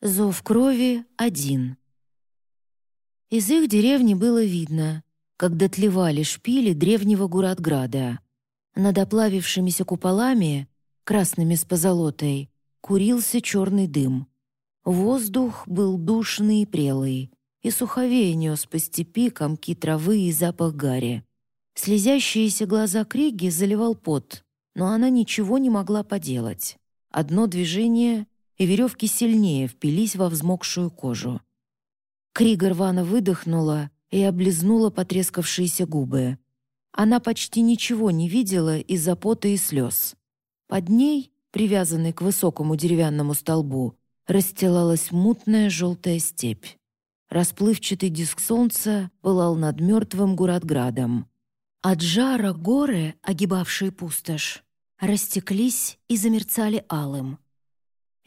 Зов крови один. Из их деревни было видно, как дотлевали шпили древнего Гуратграда. Над оплавившимися куполами, красными с позолотой, курился черный дым. Воздух был душный и прелый, и суховей нес по степи комки травы и запах гари. Слезящиеся глаза Криги заливал пот, но она ничего не могла поделать. Одно движение — и веревки сильнее впились во взмокшую кожу. Крига рвано выдохнула и облизнула потрескавшиеся губы. Она почти ничего не видела из-за пота и слез. Под ней, привязанной к высокому деревянному столбу, расстилалась мутная желтая степь. Расплывчатый диск солнца пылал над мертвым Гуратградом. От жара горы, огибавшие пустошь, растеклись и замерцали алым.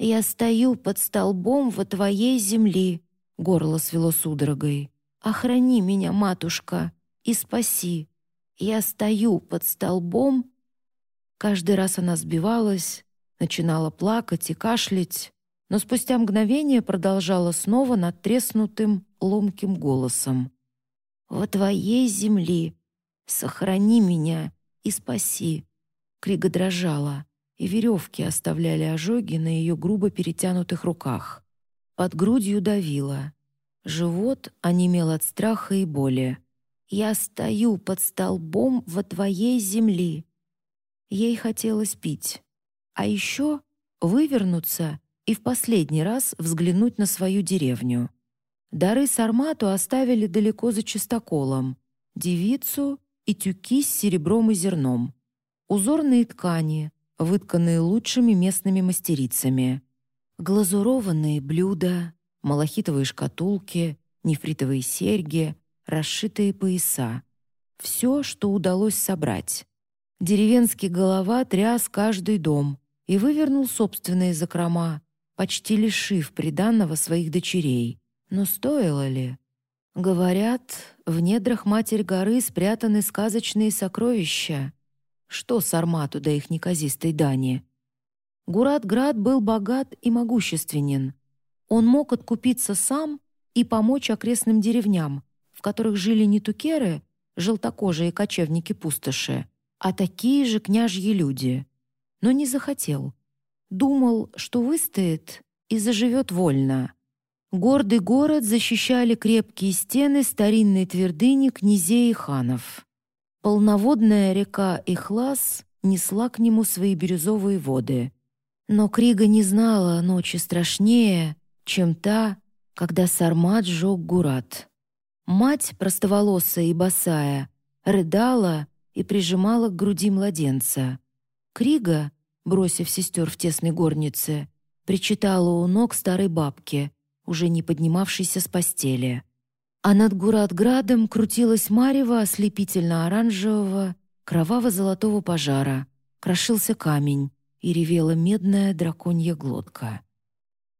«Я стою под столбом во твоей земли», — горло свело судорогой. «Охрани меня, матушка, и спаси. Я стою под столбом». Каждый раз она сбивалась, начинала плакать и кашлять, но спустя мгновение продолжала снова надтреснутым, ломким голосом. «Во твоей земли сохрани меня и спаси». Крига дрожала и веревки оставляли ожоги на ее грубо перетянутых руках. Под грудью давило. Живот онемел от страха и боли. «Я стою под столбом во твоей земли». Ей хотелось пить. А еще вывернуться и в последний раз взглянуть на свою деревню. Дары Сармату оставили далеко за чистоколом. Девицу и тюки с серебром и зерном. Узорные ткани, вытканные лучшими местными мастерицами. Глазурованные блюда, малахитовые шкатулки, нефритовые серьги, расшитые пояса. Все, что удалось собрать. Деревенский голова тряс каждый дом и вывернул собственные закрома, почти лишив приданного своих дочерей. Но стоило ли? Говорят, в недрах Матерь горы спрятаны сказочные сокровища. Что Сармату до их неказистой дани? Гурат-Град был богат и могущественен. Он мог откупиться сам и помочь окрестным деревням, в которых жили не тукеры, желтокожие кочевники-пустоши, а такие же княжьи люди. Но не захотел. Думал, что выстоит и заживет вольно. Гордый город защищали крепкие стены старинной твердыни князей и ханов. Полноводная река Ихлас несла к нему свои бирюзовые воды. Но Крига не знала ночи страшнее, чем та, когда Сармат сжег Гурат. Мать, простоволосая и босая, рыдала и прижимала к груди младенца. Крига, бросив сестер в тесной горнице, причитала у ног старой бабки, уже не поднимавшейся с постели а над Гуратградом крутилась марево ослепительно-оранжевого, кроваво-золотого пожара, крошился камень и ревела медная драконья глотка.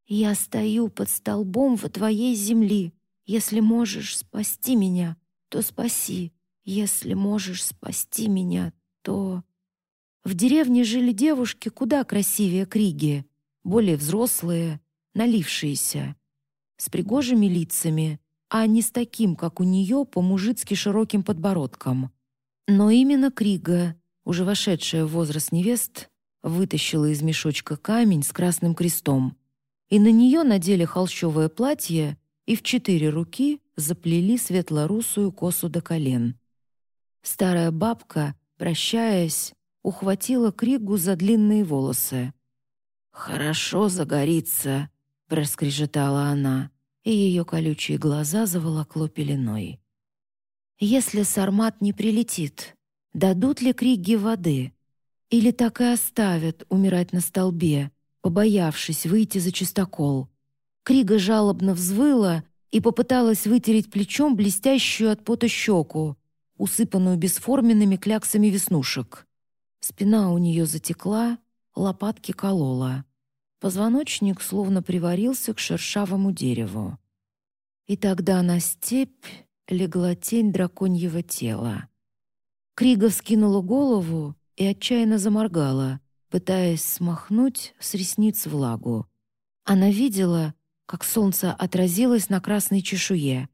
«Я стою под столбом во твоей земли. Если можешь спасти меня, то спаси. Если можешь спасти меня, то...» В деревне жили девушки куда красивее Криги, более взрослые, налившиеся, с пригожими лицами — а не с таким, как у нее, по-мужицки широким подбородком. Но именно Крига, уже вошедшая в возраст невест, вытащила из мешочка камень с красным крестом, и на нее надели холщовое платье и в четыре руки заплели светлорусую косу до колен. Старая бабка, прощаясь, ухватила Кригу за длинные волосы. «Хорошо загорится», — проскрежетала она и ее колючие глаза заволокло пеленой. Если Сармат не прилетит, дадут ли Криги воды? Или так и оставят умирать на столбе, побоявшись выйти за чистокол? Крига жалобно взвыла и попыталась вытереть плечом блестящую от пота щеку, усыпанную бесформенными кляксами веснушек. Спина у нее затекла, лопатки колола. Позвоночник словно приварился к шершавому дереву. И тогда на степь легла тень драконьего тела. Крига вскинула голову и отчаянно заморгала, пытаясь смахнуть с ресниц влагу. Она видела, как солнце отразилось на красной чешуе.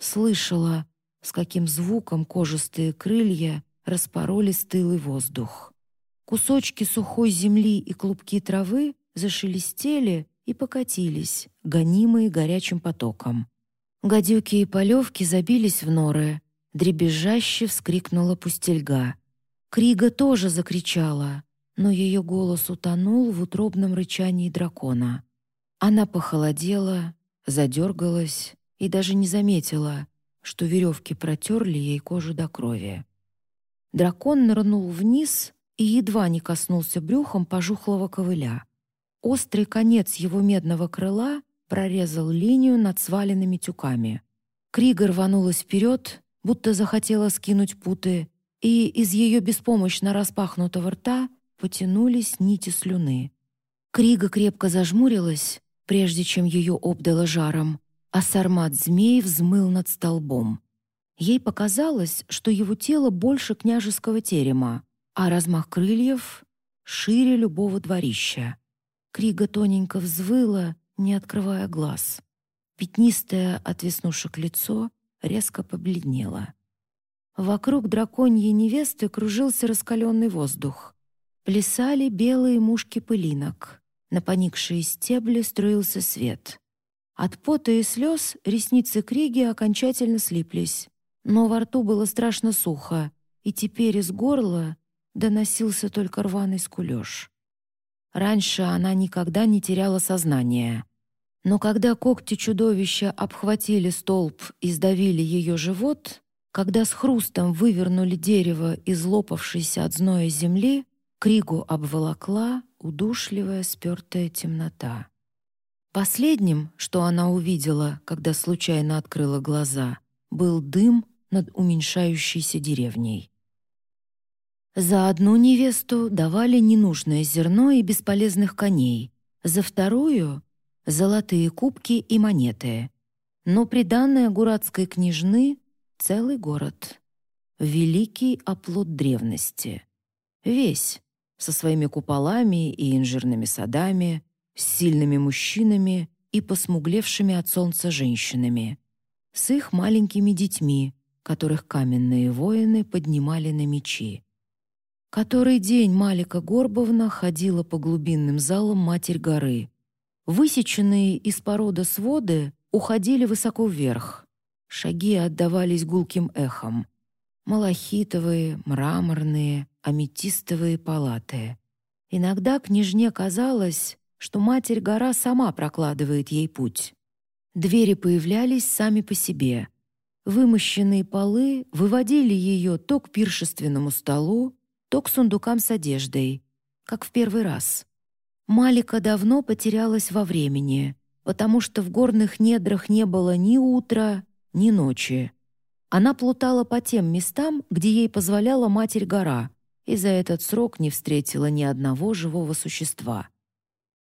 Слышала, с каким звуком кожистые крылья распороли стылый воздух. Кусочки сухой земли и клубки травы зашелестели и покатились, гонимые горячим потоком. Гадюки и полевки забились в норы, дребезжаще вскрикнула пустельга. Крига тоже закричала, но ее голос утонул в утробном рычании дракона. Она похолодела, задергалась и даже не заметила, что веревки протерли ей кожу до крови. Дракон нырнул вниз и едва не коснулся брюхом пожухлого ковыля. Острый конец его медного крыла прорезал линию над сваленными тюками. Крига рванулась вперед, будто захотела скинуть путы, и из ее беспомощно распахнутого рта потянулись нити слюны. Крига крепко зажмурилась, прежде чем ее обдало жаром, а сармат змей взмыл над столбом. Ей показалось, что его тело больше княжеского терема, а размах крыльев шире любого дворища. Крига тоненько взвыла, не открывая глаз. Пятнистое от веснушек лицо резко побледнело. Вокруг драконьей невесты кружился раскаленный воздух. Плясали белые мушки пылинок. На поникшие стебли струился свет. От пота и слез ресницы Криги окончательно слиплись. Но во рту было страшно сухо, и теперь из горла доносился только рваный скулёж. Раньше она никогда не теряла сознание. Но когда когти чудовища обхватили столб и сдавили ее живот, когда с хрустом вывернули дерево из лопавшейся от зноя земли, Кригу обволокла удушливая спёртая темнота. Последним, что она увидела, когда случайно открыла глаза, был дым над уменьшающейся деревней. За одну невесту давали ненужное зерно и бесполезных коней, за вторую — золотые кубки и монеты. Но приданное гуратской княжны — целый город. Великий оплот древности. Весь, со своими куполами и инжирными садами, с сильными мужчинами и посмуглевшими от солнца женщинами, с их маленькими детьми, которых каменные воины поднимали на мечи. Который день Малика Горбовна ходила по глубинным залам Матерь горы. Высеченные из породы своды уходили высоко вверх. Шаги отдавались гулким эхом. Малахитовые, мраморные, аметистовые палаты. Иногда княжне казалось, что Матерь-гора сама прокладывает ей путь. Двери появлялись сами по себе. Вымощенные полы выводили ее то к пиршественному столу, то к сундукам с одеждой, как в первый раз. Малика давно потерялась во времени, потому что в горных недрах не было ни утра, ни ночи. Она плутала по тем местам, где ей позволяла Матерь-гора, и за этот срок не встретила ни одного живого существа.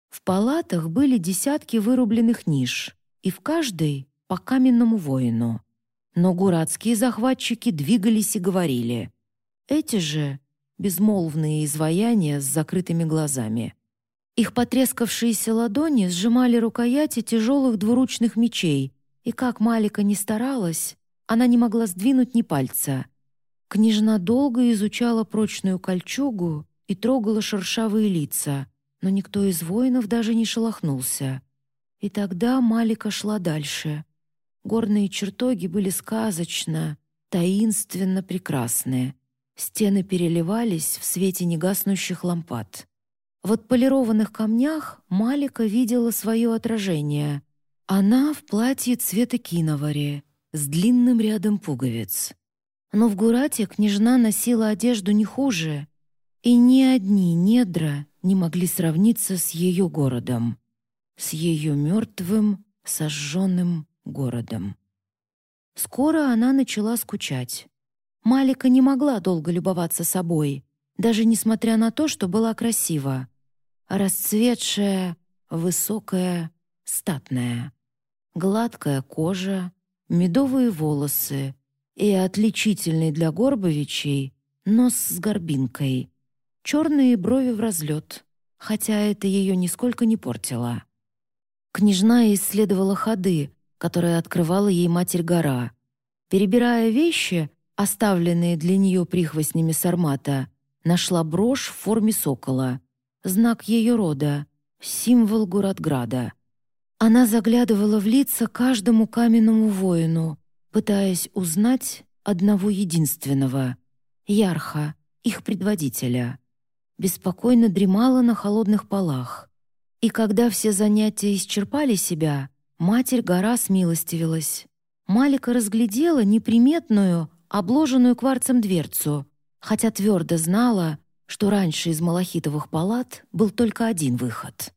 В палатах были десятки вырубленных ниш, и в каждой — по каменному воину. Но гуратские захватчики двигались и говорили. Эти же безмолвные изваяния с закрытыми глазами. Их потрескавшиеся ладони сжимали рукояти тяжелых двуручных мечей, и как Малика не старалась, она не могла сдвинуть ни пальца. Княжна долго изучала прочную кольчугу и трогала шершавые лица, но никто из воинов даже не шелохнулся. И тогда Малика шла дальше. Горные чертоги были сказочно, таинственно прекрасные — Стены переливались в свете негаснущих лампад. В отполированных камнях Малика видела свое отражение. Она в платье цвета киновари, с длинным рядом пуговиц. Но в Гурате княжна носила одежду не хуже, и ни одни недра не могли сравниться с ее городом, с ее мертвым, сожженным городом. Скоро она начала скучать. Малика не могла долго любоваться собой, даже несмотря на то, что была красива. Расцветшая, высокая, статная. Гладкая кожа, медовые волосы и отличительный для Горбовичей нос с горбинкой. Черные брови в разлет, хотя это ее нисколько не портило. Княжна исследовала ходы, которые открывала ей Матерь-гора. Перебирая вещи, оставленные для нее прихвостнями Сармата, нашла брошь в форме сокола, знак ее рода, символ Гуратграда. Она заглядывала в лица каждому каменному воину, пытаясь узнать одного единственного — Ярха, их предводителя. Беспокойно дремала на холодных полах. И когда все занятия исчерпали себя, Матерь-гора смилостивилась. Малика разглядела неприметную, обложенную кварцем дверцу, хотя твердо знала, что раньше из малахитовых палат был только один выход.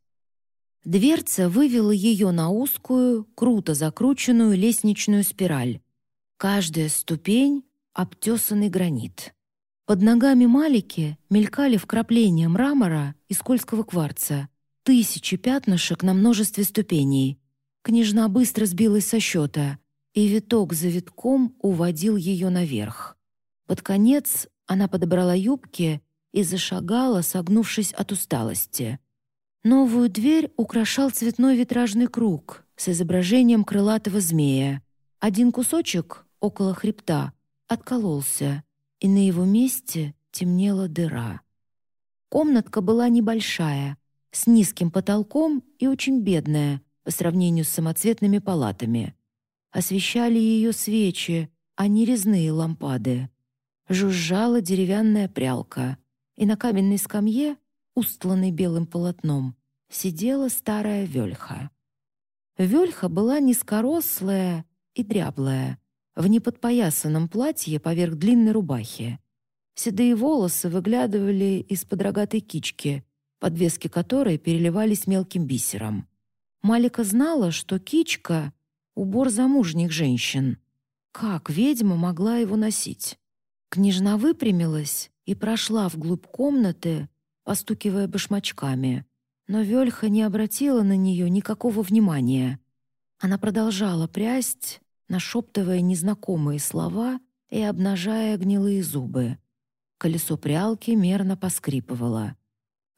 Дверца вывела ее на узкую, круто закрученную лестничную спираль. Каждая ступень — обтесанный гранит. Под ногами Малики мелькали вкрапления мрамора и скользкого кварца, тысячи пятнышек на множестве ступеней. Княжна быстро сбилась со счета, и виток за витком уводил ее наверх. Под конец она подобрала юбки и зашагала, согнувшись от усталости. Новую дверь украшал цветной витражный круг с изображением крылатого змея. Один кусочек, около хребта, откололся, и на его месте темнела дыра. Комнатка была небольшая, с низким потолком и очень бедная по сравнению с самоцветными палатами. Освещали ее свечи, а не резные лампады. Жужжала деревянная прялка, и на каменной скамье, устланной белым полотном, сидела старая вельха. Вельха была низкорослая и дряблая, в неподпоясанном платье поверх длинной рубахи. Седые волосы выглядывали из-под рогатой кички, подвески которой переливались мелким бисером. Малика знала, что кичка — убор замужних женщин. Как ведьма могла его носить? Княжна выпрямилась и прошла вглубь комнаты, постукивая башмачками. Но Вельха не обратила на нее никакого внимания. Она продолжала прясть, нашептывая незнакомые слова и обнажая гнилые зубы. Колесо прялки мерно поскрипывало.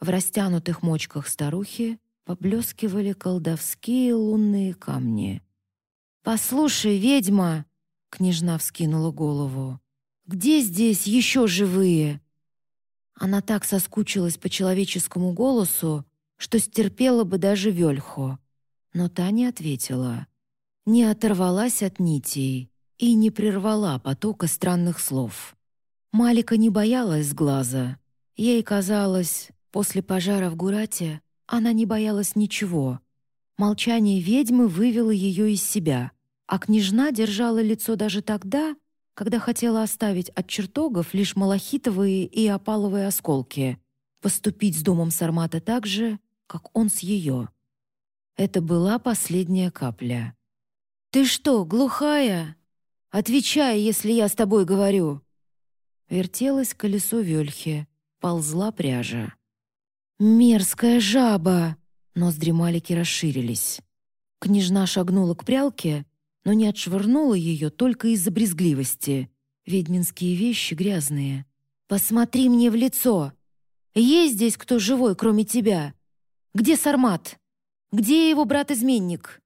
В растянутых мочках старухи поблескивали колдовские лунные камни. «Послушай, ведьма!» — княжна вскинула голову. Где здесь еще живые?» Она так соскучилась по человеческому голосу, что стерпела бы даже Вельху. Но та не ответила. Не оторвалась от нитей и не прервала потока странных слов. Малика не боялась глаза. Ей казалось, после пожара в Гурате она не боялась ничего. Молчание ведьмы вывело ее из себя, а княжна держала лицо даже тогда, когда хотела оставить от чертогов лишь малахитовые и опаловые осколки, поступить с домом Сармата так же, как он с ее. Это была последняя капля. «Ты что, глухая? Отвечай, если я с тобой говорю!» Вертелось колесо Вельхи, ползла пряжа. «Мерзкая жаба!» Ноздри Малики расширились. Княжна шагнула к прялке но не отшвырнула ее только из-за брезгливости. Ведьминские вещи грязные. «Посмотри мне в лицо! Есть здесь кто живой, кроме тебя? Где Сармат? Где его брат-изменник?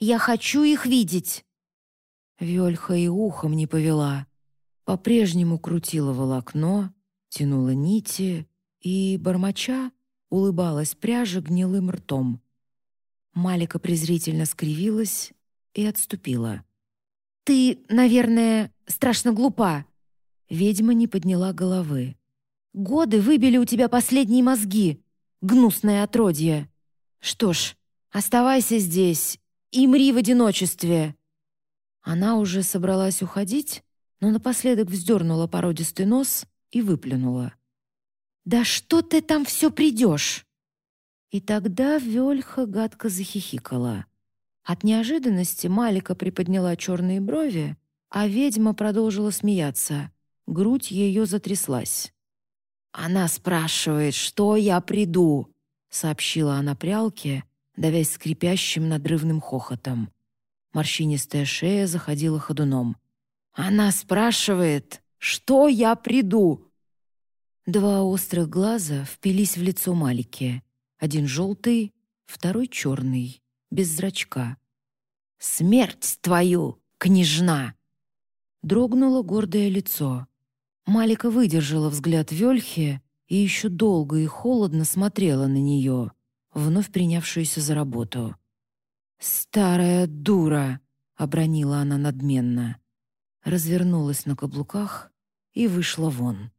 Я хочу их видеть!» Вельха и ухом не повела. По-прежнему крутила волокно, тянула нити и, бормоча, улыбалась пряжа гнилым ртом. Малика презрительно скривилась и отступила. «Ты, наверное, страшно глупа». Ведьма не подняла головы. «Годы выбили у тебя последние мозги, гнусное отродье. Что ж, оставайся здесь и мри в одиночестве». Она уже собралась уходить, но напоследок вздернула породистый нос и выплюнула. «Да что ты там все придешь?» И тогда Вельха гадко захихикала. От неожиданности Малика приподняла черные брови, а ведьма продолжила смеяться. Грудь ее затряслась. «Она спрашивает, что я приду», — сообщила она прялке, давясь скрипящим надрывным хохотом. Морщинистая шея заходила ходуном. «Она спрашивает, что я приду?» Два острых глаза впились в лицо Малики. Один желтый, второй черный без зрачка. «Смерть твою, княжна!» Дрогнуло гордое лицо. Малика выдержала взгляд Вельхи и еще долго и холодно смотрела на нее, вновь принявшуюся за работу. «Старая дура!» — обронила она надменно. Развернулась на каблуках и вышла вон.